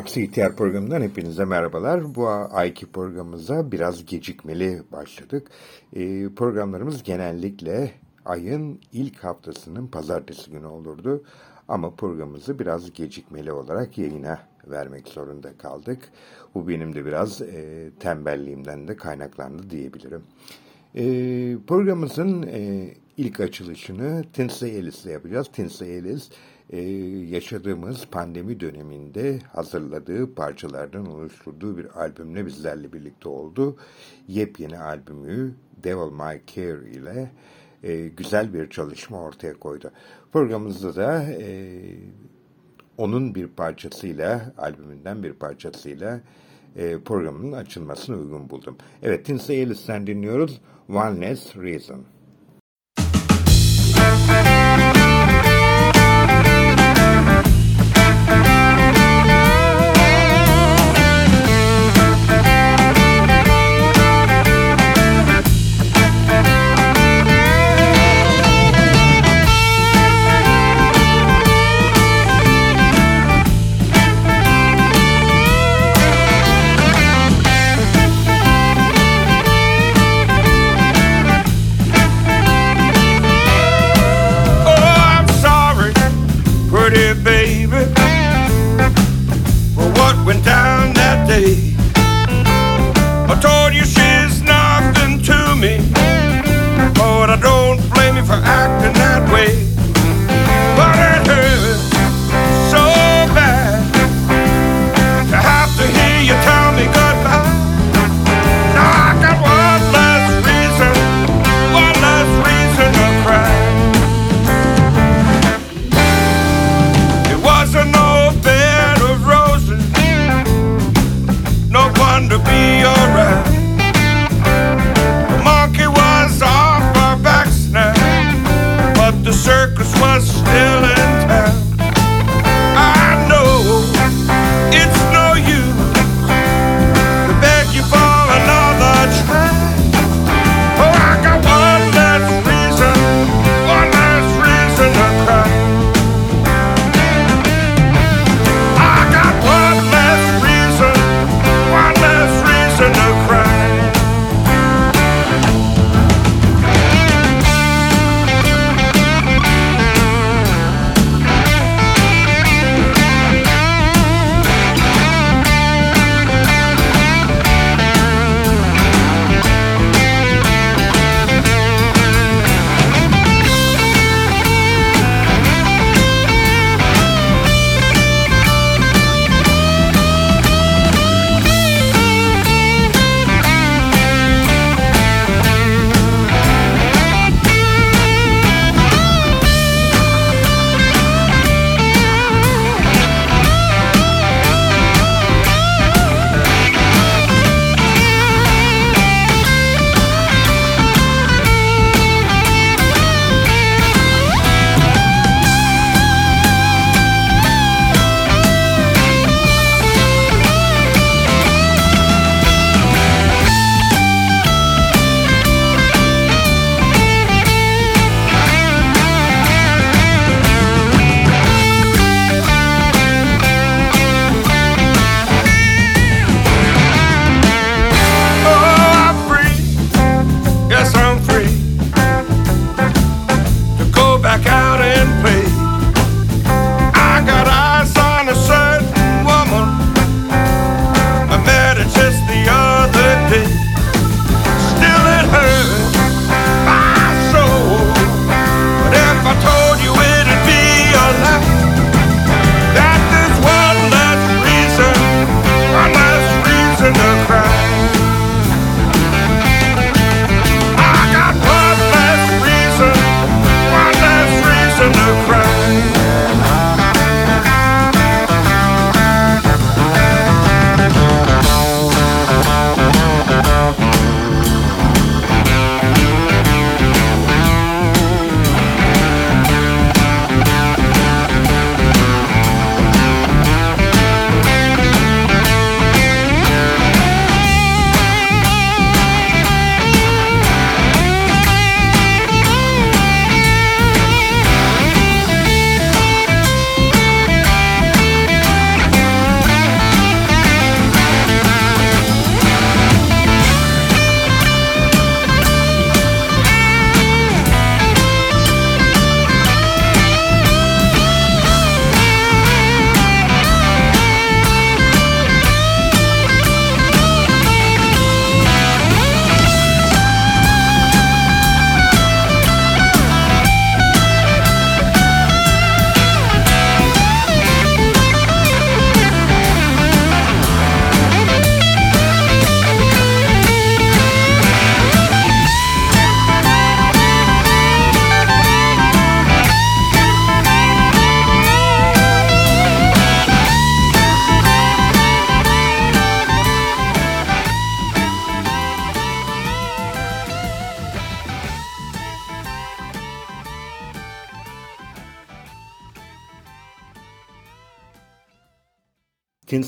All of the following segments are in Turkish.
Aksi İhtiyar programından hepinize merhabalar. Bu ayki programımıza biraz gecikmeli başladık. Ee, programlarımız genellikle ayın ilk haftasının pazartesi günü olurdu. Ama programımızı biraz gecikmeli olarak yayına vermek zorunda kaldık. Bu benim de biraz e, tembelliğimden de kaynaklandı diyebilirim. E, programımızın e, ilk açılışını Tinsey Ellis'le yapacağız. Tinsey Ellis e, yaşadığımız pandemi döneminde hazırladığı parçalardan oluşturduğu bir albümle bizlerle birlikte oldu. Yepyeni albümü Devil My Care ile e, güzel bir çalışma ortaya koydu. Programımızda da e, onun bir parçasıyla, albümünden bir parçasıyla e, programının açılmasını uygun buldum. Evet, Tinsey Ellis'ten dinliyoruz. One Less Reason.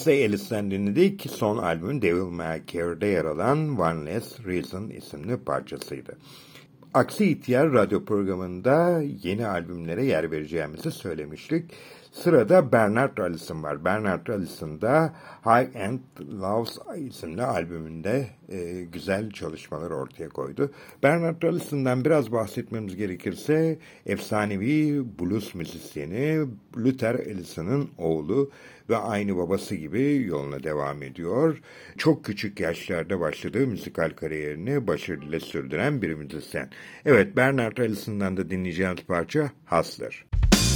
Kinsey Ellis'ten dinledik. Son albümün Devil May Care'de yer alan One Less Reason isimli parçasıydı. Aksi İhtiyar radyo programında yeni albümlere yer vereceğimizi söylemiştik. Sırada Bernard Allison var. Bernard Allison da High End Loves isimli albümünde e, güzel çalışmalar ortaya koydu. Bernard Allison'dan biraz bahsetmemiz gerekirse efsanevi blues müzisyeni Luther Allison'ın oğlu ve aynı babası gibi yoluna devam ediyor. Çok küçük yaşlarda başladığı müzikal kariyerini başarıyla sürdüren bir müzisyen. Evet Bernard Allison'dan da dinleyeceğimiz parça Hustler. Been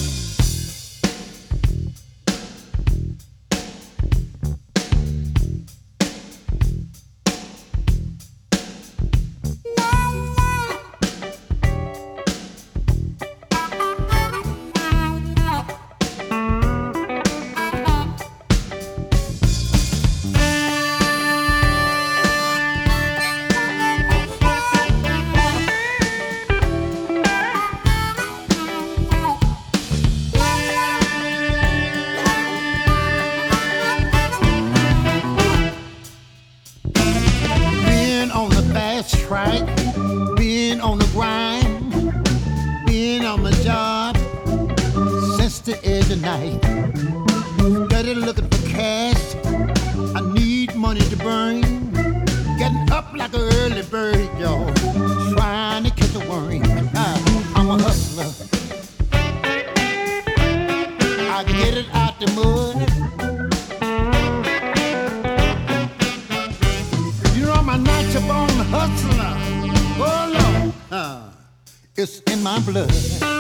the edge of night. Steady looking for cash, I need money to burn. Getting up like an early bird, yo, trying to catch a worm. Ah, I'm a hustler. I get it out the mud. You know I'm a natural born hustler. Oh Lord, uh, it's in my blood.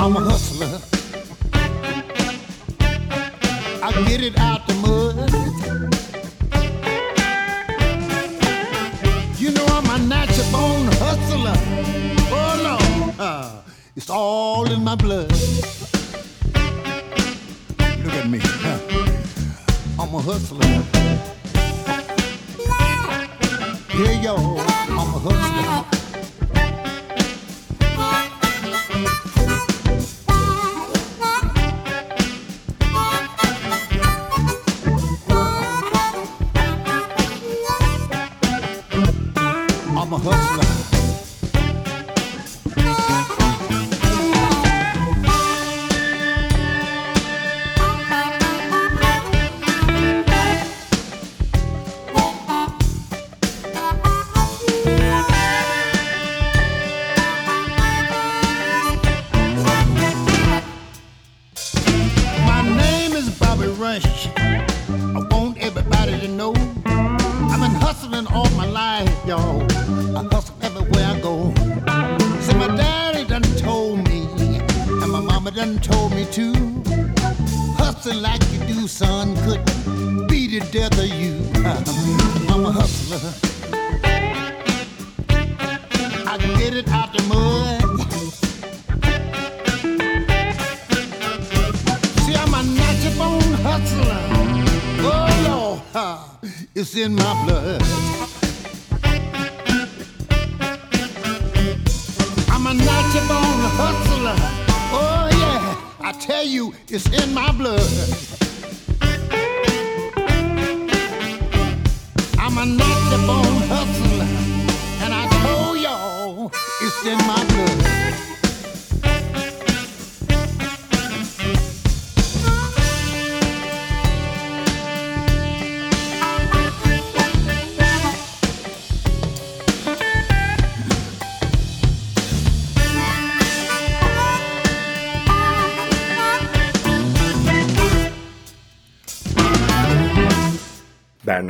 I'm a hustler.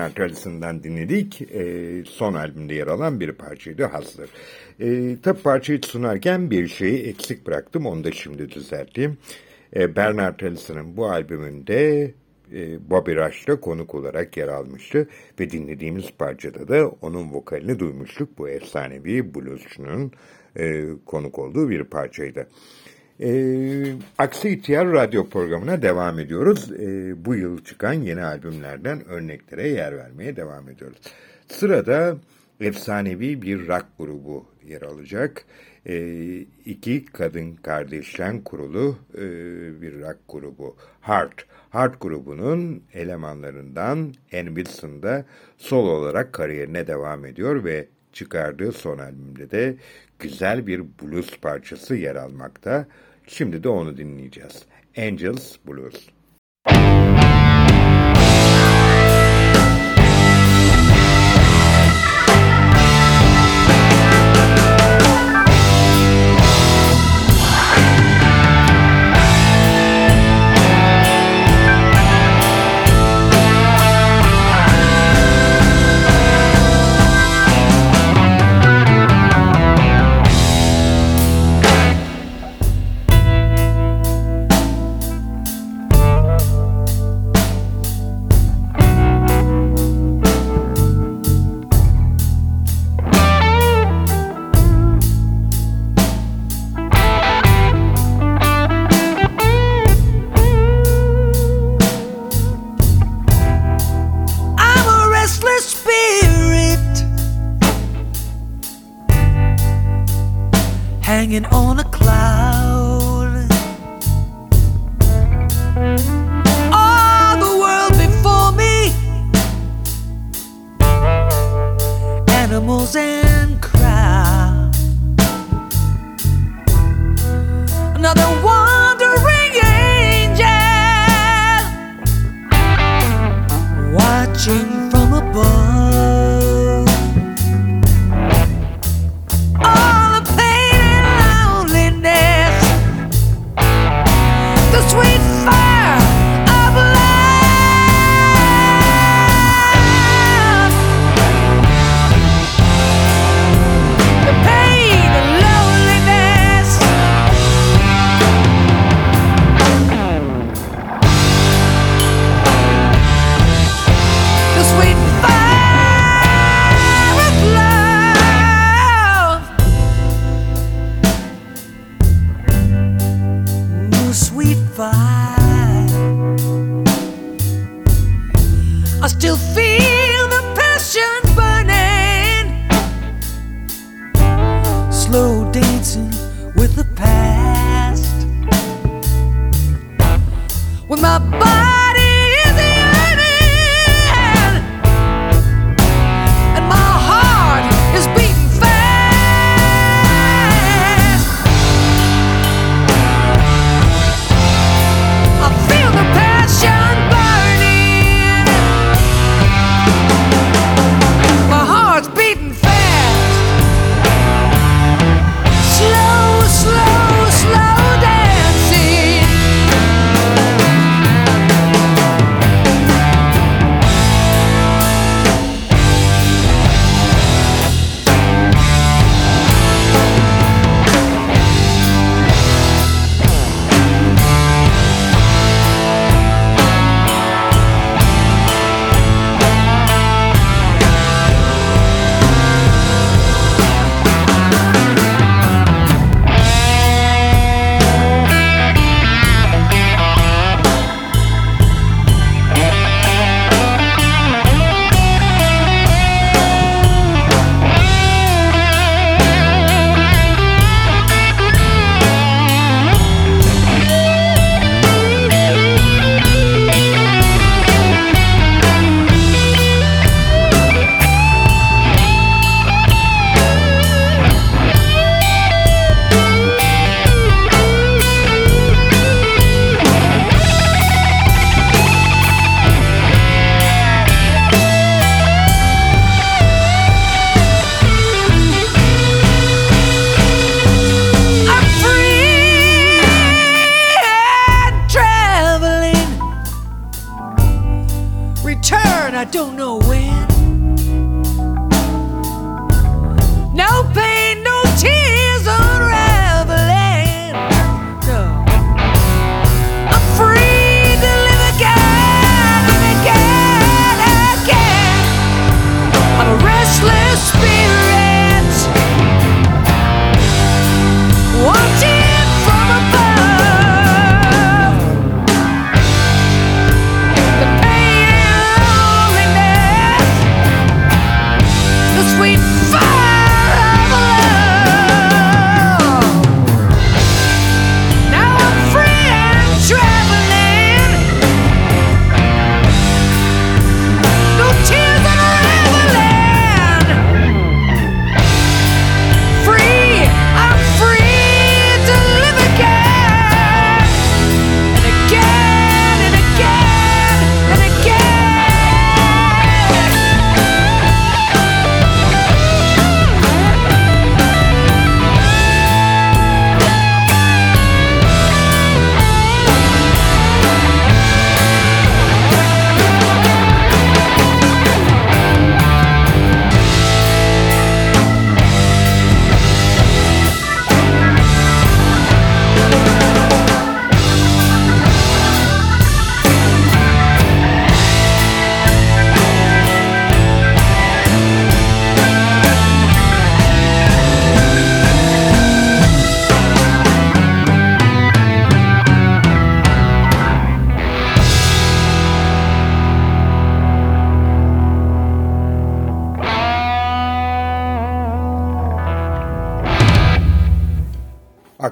Bernard Allison'dan dinledik. E, son albümde yer alan bir parçaydı Hustler. E, tabi parçayı sunarken bir şeyi eksik bıraktım. Onu da şimdi düzelteyim. E, Bernard Allison'ın bu albümünde e, Bobby Rush'ta konuk olarak yer almıştı ve dinlediğimiz parçada da onun vokalini duymuştuk. Bu efsanevi bluesçunun e, konuk olduğu bir parçaydı. E, Aksi İhtiyar radyo programına devam ediyoruz. E, bu yıl çıkan yeni albümlerden örneklere yer vermeye devam ediyoruz. Sırada efsanevi bir rock grubu yer alacak. E, iki kadın kardeşten kurulu e, bir rock grubu. Heart. Heart grubunun elemanlarından Ann Wilson da solo olarak kariyerine devam ediyor ve çıkardığı son albümde de güzel bir blues parçası yer almakta. Şimdi de onu dinleyeceğiz. Angels Blues.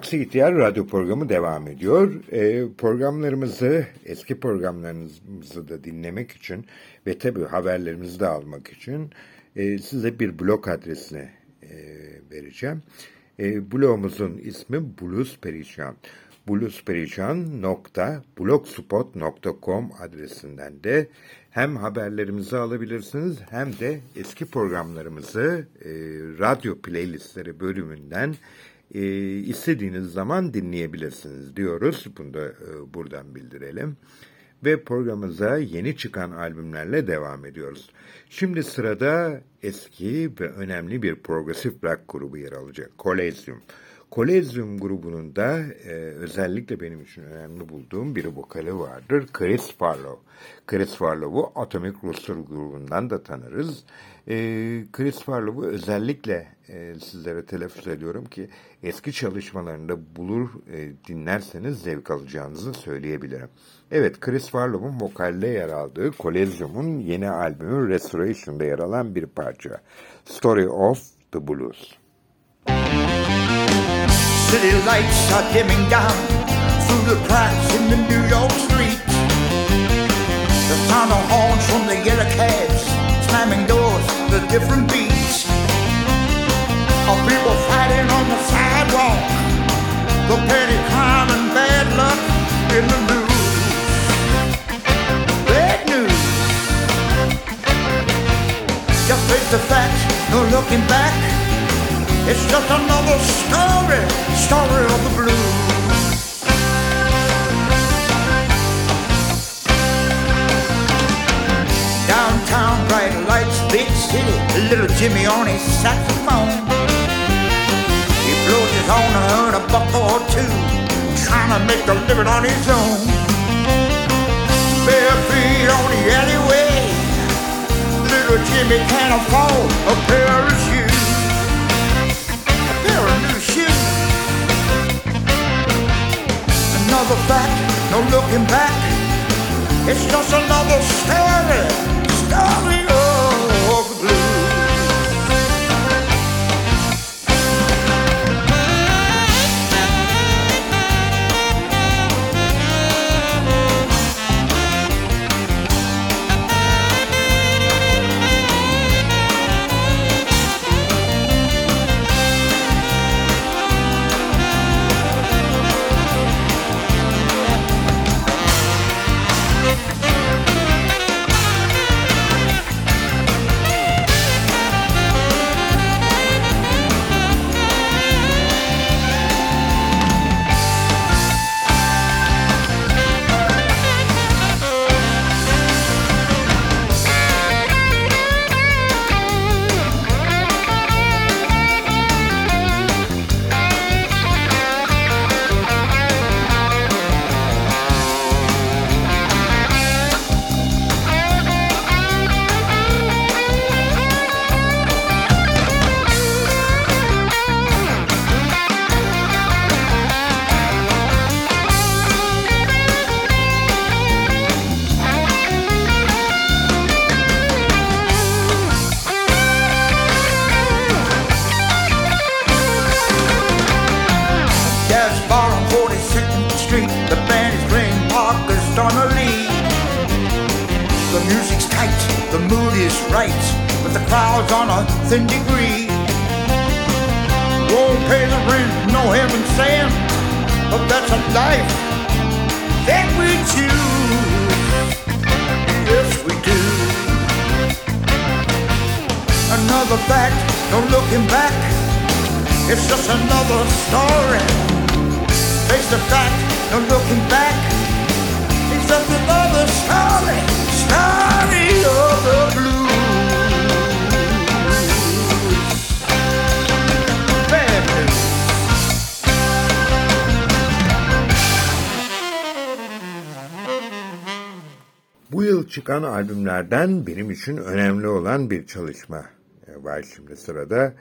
Aksi İhtiyar Radyo programı devam ediyor. Ee, programlarımızı, eski programlarımızı da dinlemek için ve tabii haberlerimizi de almak için e, size bir blog adresini e, vereceğim. E, blogumuzun ismi Blues Perişan. bluesperişan.blogspot.com adresinden de hem haberlerimizi alabilirsiniz hem de eski programlarımızı e, radyo playlistleri bölümünden e, istediğiniz zaman dinleyebilirsiniz diyoruz. Bunu da e, buradan bildirelim. Ve programımıza yeni çıkan albümlerle devam ediyoruz. Şimdi sırada eski ve önemli bir progresif rock grubu yer alacak. Kolezyum. Kolezyum grubunun da e, özellikle benim için önemli bulduğum bir vokali vardır. Chris Farlow. Chris Farlow'u Atomic Rooster grubundan da tanırız. E, Chris Farlow'u özellikle e, sizlere telaffuz ediyorum ki eski çalışmalarında bulur e, dinlerseniz zevk alacağınızı söyleyebilirim. Evet Chris Farlow'un vokalde yer aldığı Kolezyum'un yeni albümü Restoration'da yer alan bir parça. Story of the Blues. City lights are dimming down through the cracks in the New York streets. The sound of horns from the yellow cabs slamming doors, the different beats of people fighting on the sidewalk. The petty crime and bad luck in the news. Bad news. Just face the facts, no looking back. It's just another story, story of the blues. Little Jimmy on his saxophone. He blows his own earn a buck or two, trying to make a living on his own. Bare feet on the alleyway, little Jimmy can't afford a pair of shoes A pair of new shoes. Another fact, no looking back. It's just another story, story on a thin degree. Won't pay the rent, no heaven sent, but that's a life that we choose. Yes, we do. Another fact, no looking back. It's just another story. Face the fact, no looking back. It's just çıkan albümlerden benim için önemli olan bir çalışma e, var şimdi sırada.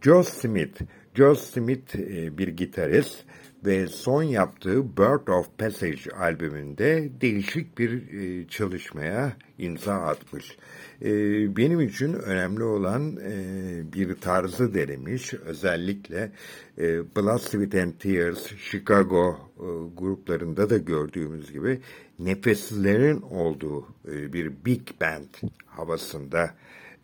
Joe Smith. Joe Smith e, bir gitarist ve son yaptığı Bird of Passage albümünde değişik bir e, çalışmaya imza atmış. Benim için önemli olan bir tarzı denemiş. Özellikle Blood, Sweat and Tears, Chicago gruplarında da gördüğümüz gibi nefeslerin olduğu e, bir big band havasında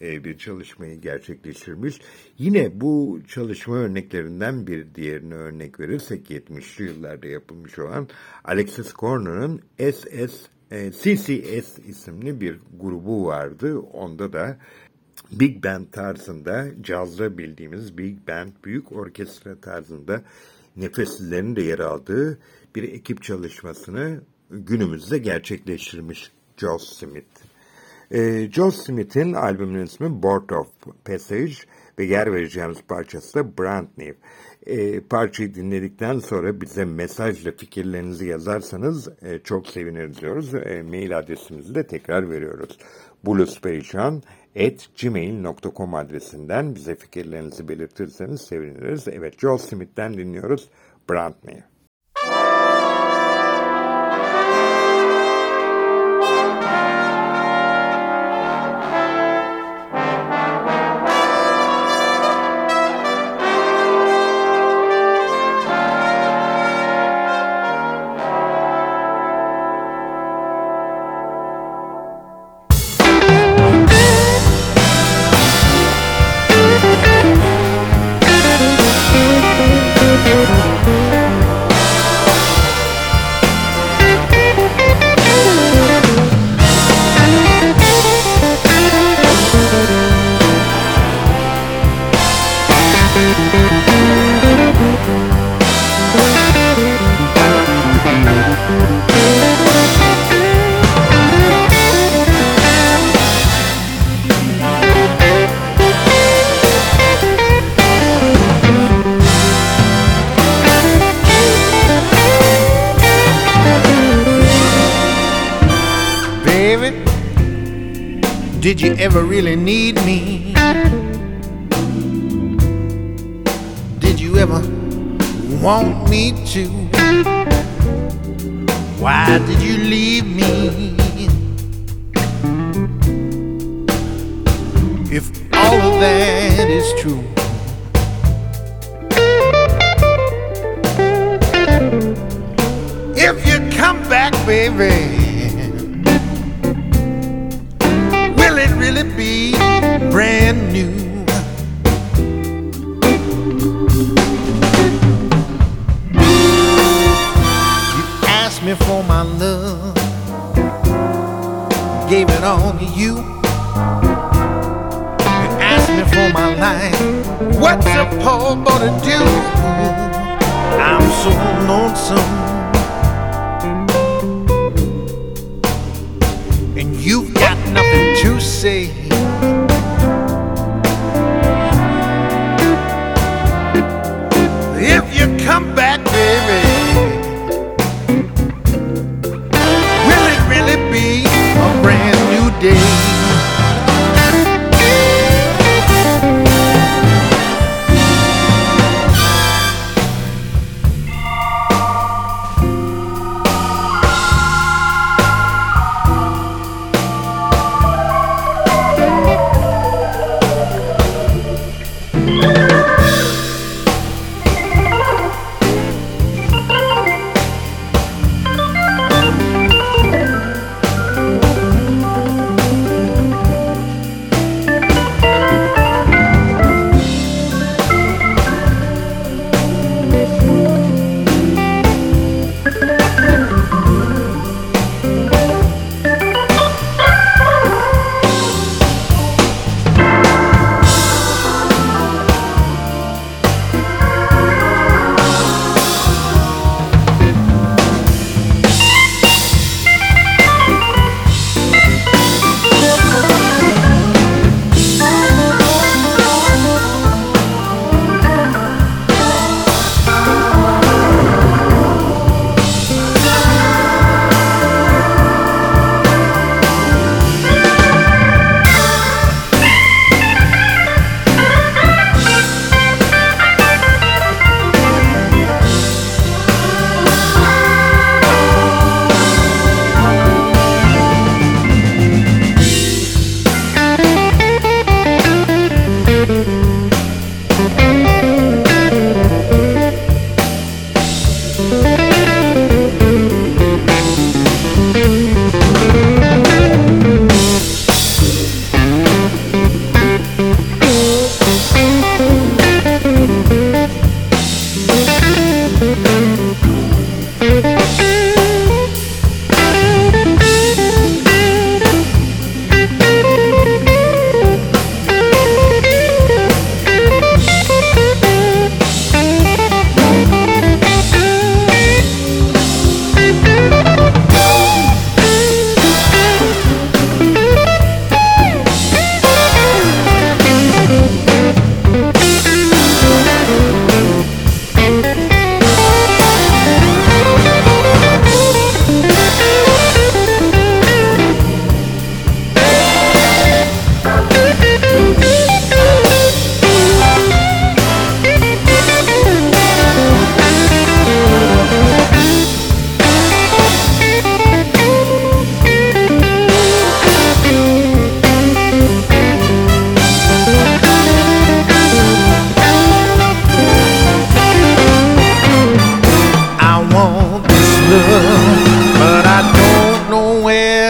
e, bir çalışmayı gerçekleştirmiş. Yine bu çalışma örneklerinden bir diğerini örnek verirsek 70'li yıllarda yapılmış olan Alexis Corner'ın SS e, CCS isimli bir grubu vardı. Onda da Big Band tarzında, cazda bildiğimiz Big Band, büyük orkestra tarzında nefeslilerin de yer aldığı bir ekip çalışmasını günümüzde gerçekleştirmiş Joe Smith. E, Joe Smith'in albümünün ismi Board of Passage ve yer vereceğimiz parçası da Brand New. E, parçayı dinledikten sonra bize mesajla fikirlerinizi yazarsanız e, çok seviniriz diyoruz. E, mail adresimizi de tekrar veriyoruz. bluesperişan.gmail.com adresinden bize fikirlerinizi belirtirseniz seviniriz. Evet Joe Smith'ten dinliyoruz Brand New. Ever really need me? Did you ever want me to? Why did you leave me? If all of that is true, if you come back, baby. To you. You asked me for my life, what's a poor boy to do? I'm so lonesome. and you've got nothing to say. If you come back, day?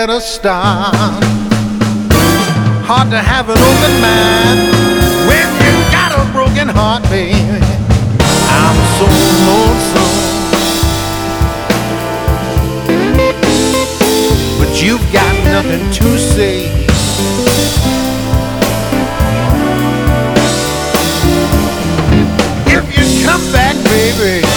Better start. Hard to have an open mind when you got a broken heart, baby. I'm so lonesome. But you've got nothing to say. If you come back, baby,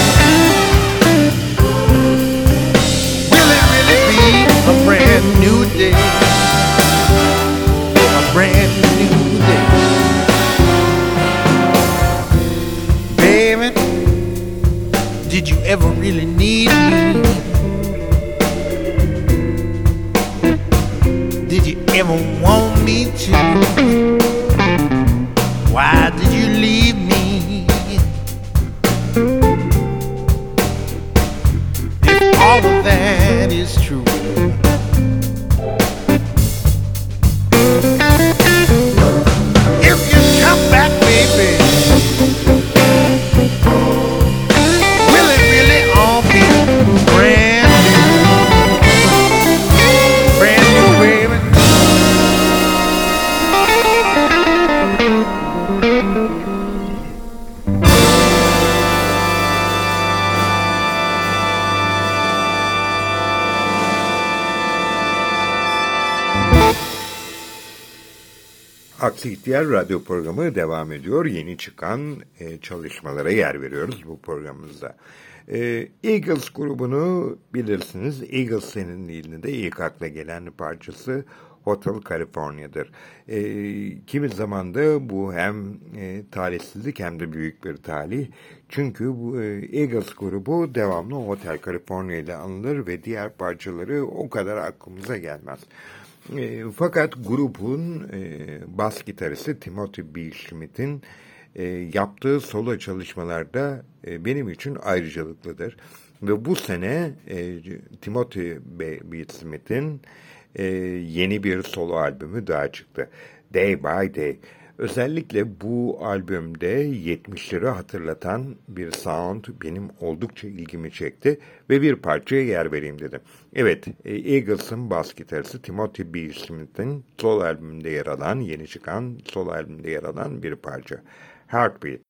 ever really need me? Did you ever want me to? İhtiyar Radyo programı devam ediyor. Yeni çıkan e, çalışmalara yer veriyoruz bu programımızda. E, Eagles grubunu bilirsiniz. Eagles seninliğinde de ilk akla gelen parçası Hotel California'dır. E, kimi zaman da bu hem e, talihsizlik hem de büyük bir talih. Çünkü bu e, Eagles grubu devamlı Hotel California ile anılır ve diğer parçaları o kadar aklımıza gelmez. E, fakat grubun e, bas gitaristi Timothy B. Schmidt'in e, yaptığı solo çalışmalarda e, benim için ayrıcalıklıdır. Ve bu sene e, Timothy B. B. Smith'in e, yeni bir solo albümü daha çıktı. Day by Day. Özellikle bu albümde 70'leri hatırlatan bir sound benim oldukça ilgimi çekti ve bir parçaya yer vereyim dedim. Evet, e, Eagles'ın bas gitaristi Timothy B. Smith'in solo albümünde yer alan, yeni çıkan solo albümünde yer alan bir parça. Heartbeat.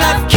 Love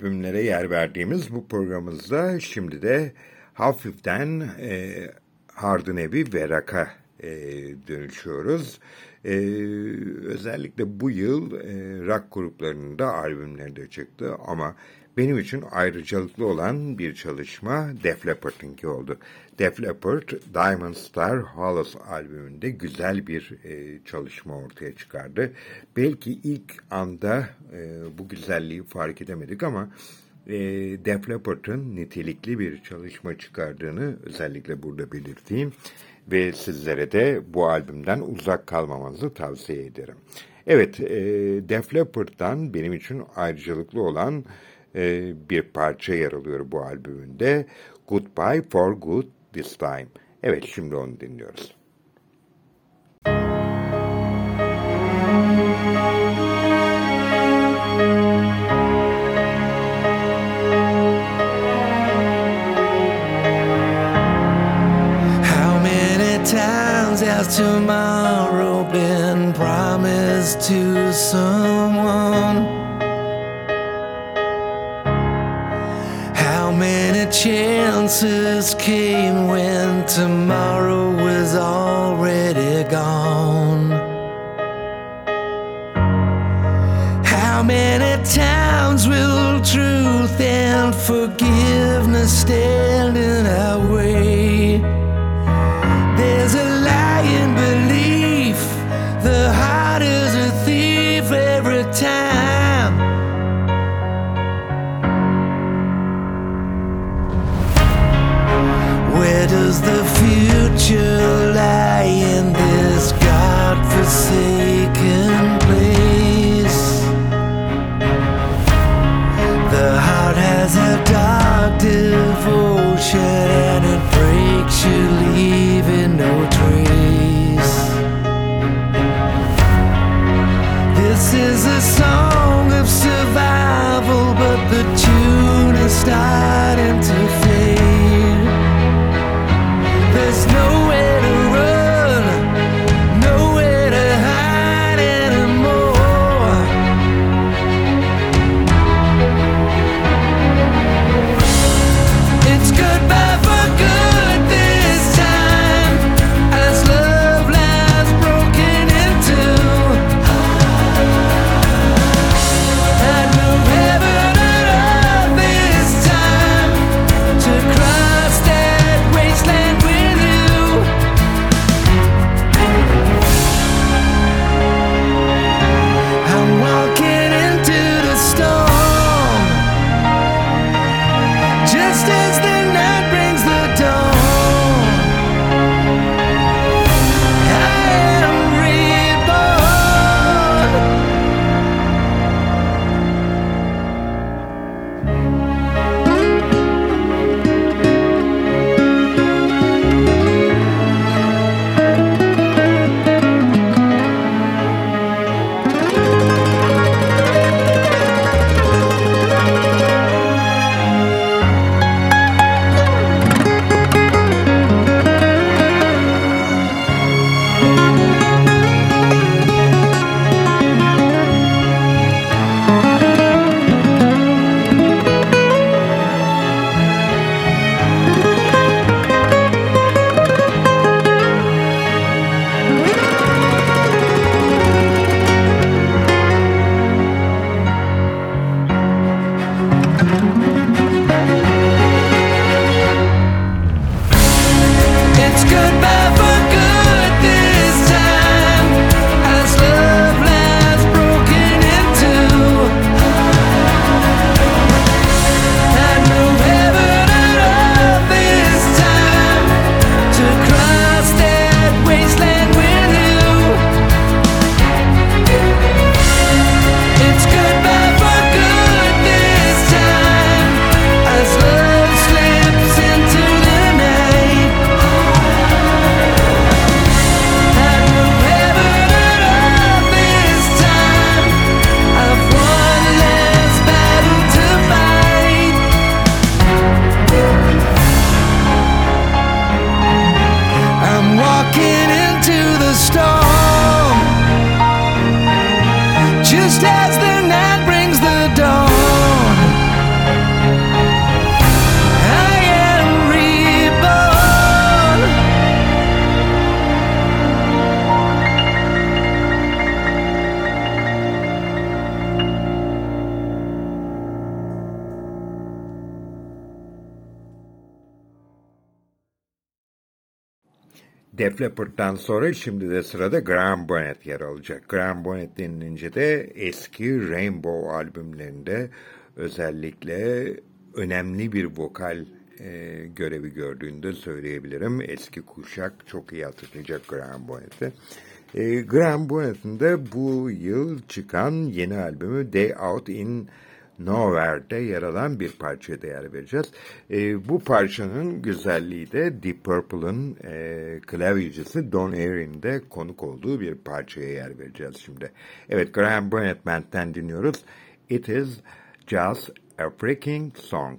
albümlere yer verdiğimiz bu programımızda şimdi de hafiften e, Hardın Evi ve Rock'a e, dönüşüyoruz. E, özellikle bu yıl e, rock gruplarının da albümleri de çıktı ama benim için ayrıcalıklı olan bir çalışma Def Leppard'ınki oldu. Def Leppard, Diamond Star Hollows albümünde güzel bir e, çalışma ortaya çıkardı. Belki ilk anda e, bu güzelliği fark edemedik ama e, Def Leppard'ın nitelikli bir çalışma çıkardığını özellikle burada belirteyim ve sizlere de bu albümden uzak kalmamanızı tavsiye ederim. Evet, e, Def Leppard'dan benim için ayrıcalıklı olan e, bir parça yer alıyor bu albümünde. Goodbye for Good This Time. Evet şimdi onu dinliyoruz. times has tomorrow been promised to someone? How many chances came instead Def Leppard'dan sonra şimdi de sırada Graham Bonnet yer alacak. Graham Bonnet denilince de eski Rainbow albümlerinde özellikle önemli bir vokal e, görevi gördüğünü de söyleyebilirim. Eski kuşak çok iyi hatırlayacak Graham Bonnet'i. E, Graham Bonnet'in de bu yıl çıkan yeni albümü Day Out in Nowhere'de yer alan bir parçaya değer vereceğiz. E, bu parçanın güzelliği de Deep Purple'ın e, klavyecisi Don Airey'in de konuk olduğu bir parçaya yer vereceğiz şimdi. Evet Graham Bennett'ten dinliyoruz. It is just a freaking song.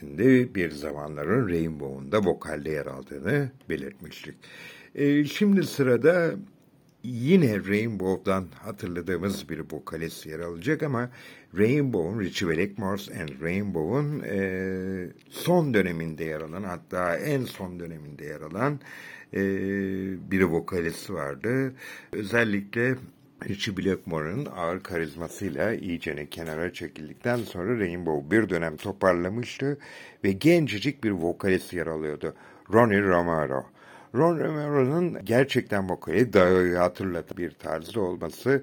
Graham Bonnet'in de bir zamanların Rainbow'unda vokalde yer aldığını belirtmiştik. E, şimdi sırada yine Rainbow'dan hatırladığımız bir vokalist yer alacak ama Rainbow'un, Richie Blackmore and Rainbow'un e, son döneminde yer alan hatta en son döneminde yer alan e, bir vokalist vardı. Özellikle Richie Blackmore'un ağır karizmasıyla iyicene kenara çekildikten sonra Rainbow bir dönem toparlamıştı ve gencecik bir vokalist yer alıyordu. Ronnie Romero. Ron Romero'nun gerçekten vokali dağı hatırlatan bir tarzda olması,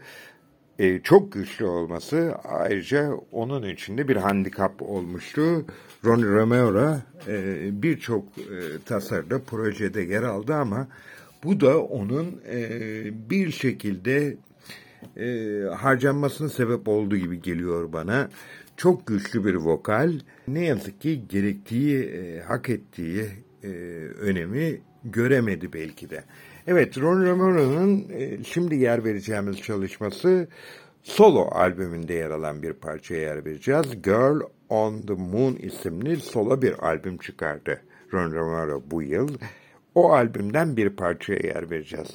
e, çok güçlü olması ayrıca onun içinde bir handikap olmuştu. Ron Romero e, birçok e, tasarıda projede yer aldı ama bu da onun e, bir şekilde e, harcanmasına sebep olduğu gibi geliyor bana. Çok güçlü bir vokal. Ne yazık ki gerektiği, e, hak ettiği e, önemi göremedi belki de. Evet, Ron Romero'nun e, şimdi yer vereceğimiz çalışması solo albümünde yer alan bir parçaya yer vereceğiz. Girl on the Moon isimli solo bir albüm çıkardı Ron Romero bu yıl. O albümden bir parçaya yer vereceğiz.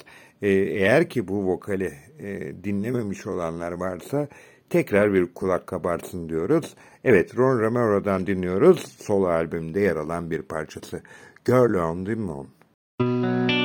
Ee, eğer ki bu vokali e, dinlememiş olanlar varsa tekrar bir kulak kabarsın diyoruz. Evet Ron Romero'dan dinliyoruz. Solo albümde yer alan bir parçası. Girl on the Moon. It's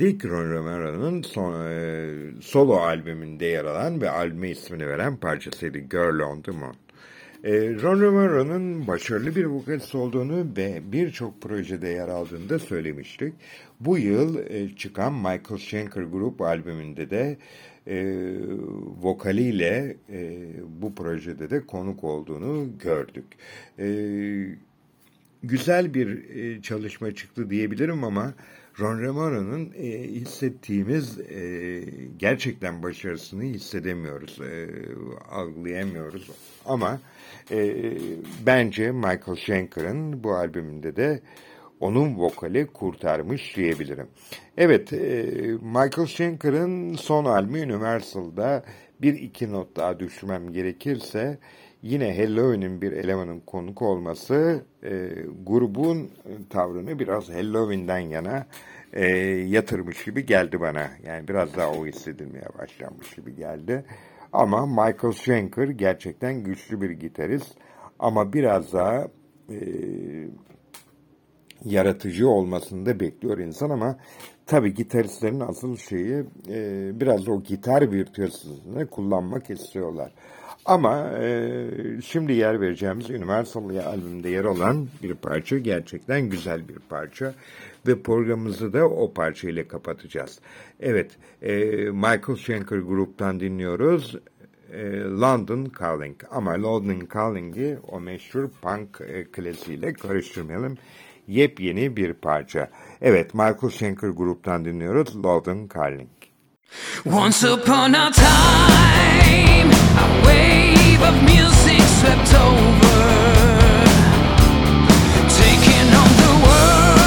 dinledik. Ron Romero'nun son, e, solo albümünde yer alan ve albüme ismini veren parçasıydı Girl on the Moon. E, Ron Romero'nun başarılı bir vokalist olduğunu ve birçok projede yer aldığını da söylemiştik. Bu yıl e, çıkan Michael Schenker Group albümünde de e, vokaliyle e, bu projede de konuk olduğunu gördük. E, güzel bir e, çalışma çıktı diyebilirim ama Ron Romero'nun e, hissettiğimiz e, gerçekten başarısını hissedemiyoruz, e, algılayamıyoruz. Ama e, bence Michael Schenker'ın bu albümünde de onun vokali kurtarmış diyebilirim. Evet, e, Michael Schenker'ın son albümü Universal'da bir iki not daha düşürmem gerekirse yine Halloween'in bir elemanın konuk olması e, grubun tavrını biraz Halloween'den yana e, yatırmış gibi geldi bana. Yani biraz daha o hissedilmeye başlanmış gibi geldi. Ama Michael Schenker gerçekten güçlü bir gitarist ama biraz daha e, yaratıcı olmasını da bekliyor insan ama tabii gitaristlerin asıl şeyi e, biraz o gitar virtüözlüğünü kullanmak istiyorlar. Ama e, şimdi yer vereceğimiz Universal albümünde yer alan bir parça gerçekten güzel bir parça ve programımızı da o parçayla kapatacağız. Evet, e, Michael Schenker gruptan dinliyoruz. E, London Calling ama London Calling'i o meşhur punk e, klasiğiyle karıştırmayalım. Yepyeni bir parça. Evet, Michael Schenker gruptan dinliyoruz London Calling. Once upon a time, a wave of music swept over, taking on the world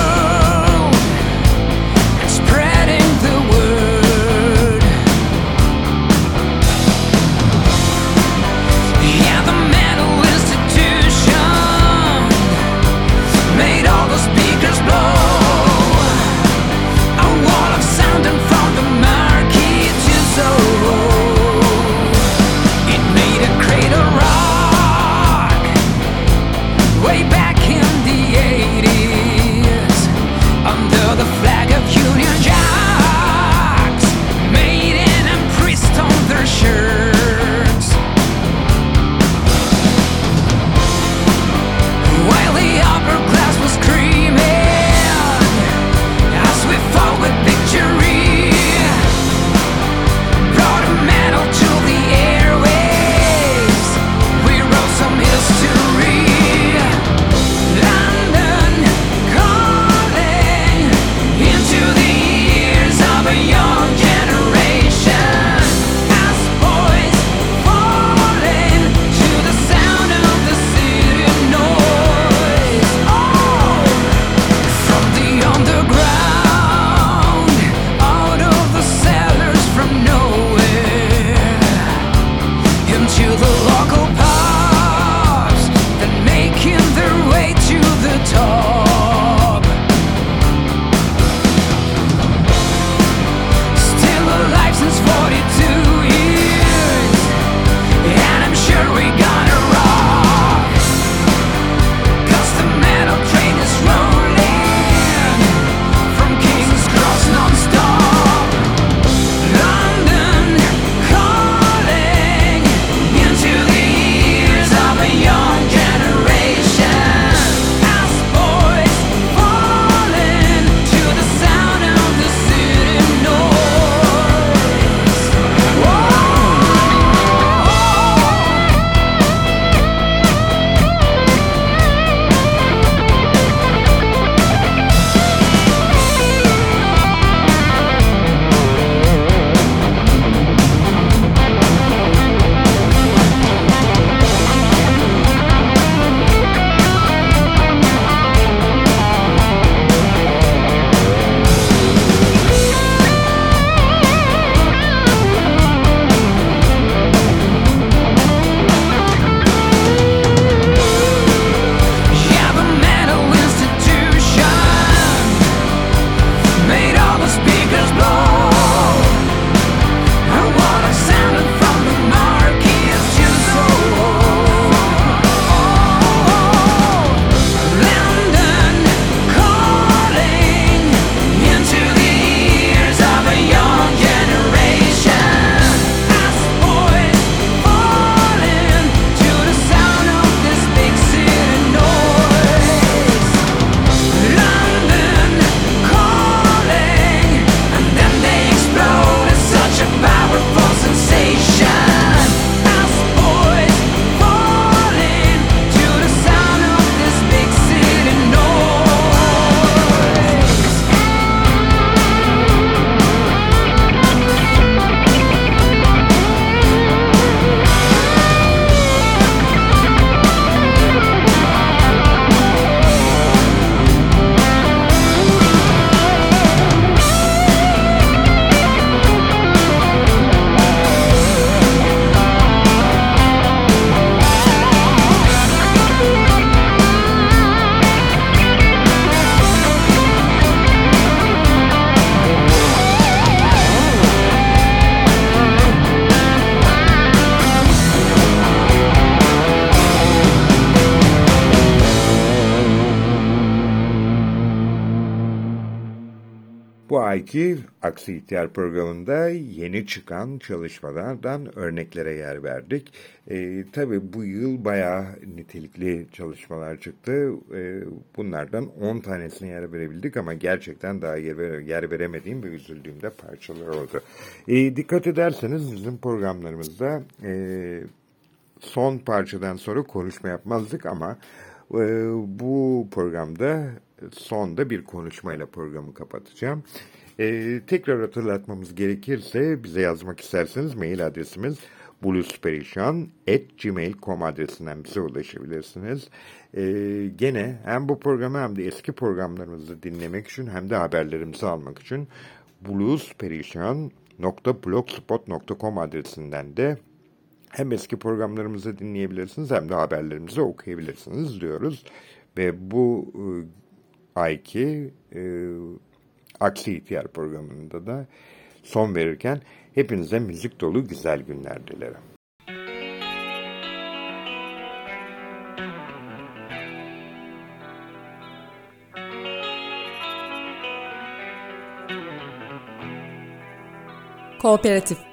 Bu ayki Aksi İhtiyar programında yeni çıkan çalışmalardan örneklere yer verdik. E, tabii bu yıl bayağı nitelikli çalışmalar çıktı. E, bunlardan 10 tanesine yer verebildik ama gerçekten daha yer, vere- yer veremediğim ve üzüldüğüm de parçalar oldu. E, dikkat ederseniz bizim programlarımızda e, son parçadan sonra konuşma yapmazdık ama e, bu programda sonda bir konuşmayla programı kapatacağım. E, tekrar hatırlatmamız gerekirse bize yazmak isterseniz mail adresimiz bluesperişan.gmail.com adresinden bize ulaşabilirsiniz. E, gene hem bu programı hem de eski programlarımızı dinlemek için hem de haberlerimizi almak için bluesperişan.blogspot.com adresinden de hem eski programlarımızı dinleyebilirsiniz hem de haberlerimizi okuyabilirsiniz diyoruz. Ve bu e, ayki e, Aksi İhtiyar programında da son verirken hepinize müzik dolu güzel günler dilerim. Kooperatif